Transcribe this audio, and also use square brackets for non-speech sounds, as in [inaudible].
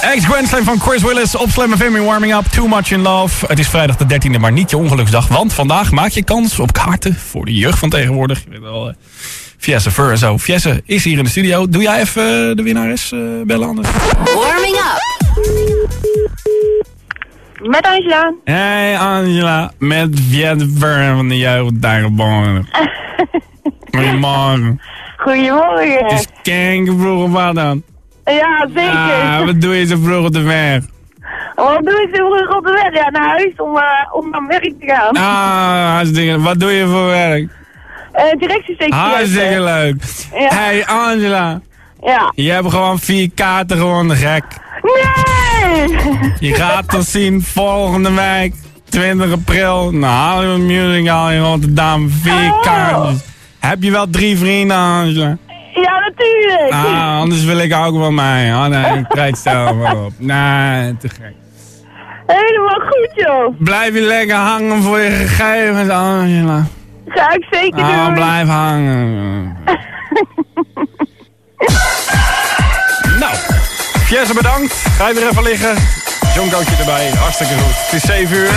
Ex-Grand Slam van Chris Willis op Slam FM in Warming Up. Too Much in Love. Het is vrijdag de 13e, maar niet je ongeluksdag. Want vandaag maak je kans op kaarten voor de jeugd van tegenwoordig. Je weet wel, uh, Fiesse Fur en zo. Fiesse is hier in de studio. Doe jij even uh, de winnares uh, bellen anders? Warming Up. Met Angela. Hey Angela, met Fur van de jeugd tegenwoordig. [laughs] Goedemorgen. Goedemorgen. Het is kanker op wat dan? Ja, zeker. Ah, wat doe je zo vroeg op de weg? Wat doe ik zo vroeg op de weg? Ja, naar huis om, uh, om naar werk te gaan. Ah, hartstikke. Wat doe je voor werk? Uh, directiesectie. Hartstikke leuk. Ja. Hey Angela. Ja. Je hebt gewoon vier kaarten gewonnen, gek. Nee! Je gaat [laughs] ons zien volgende week, 20 april, naar Hollywood Music Hall in Rotterdam. Vier Oh. kaartjes. Heb je wel drie vrienden, Angela? Ja, natuurlijk. Ah, anders wil ik ook wel mee. Oh nee, ik treed zelf wel op. Nee, te gek. Helemaal goed, joh. Blijf je lekker hangen voor je gegevens, Angela. Ga ik zeker Ah, doen. blijf hangen. [laughs] nou, Jesse bedankt. Ga je weer even liggen. Jonkootje erbij, hartstikke goed. Het is 7 uur.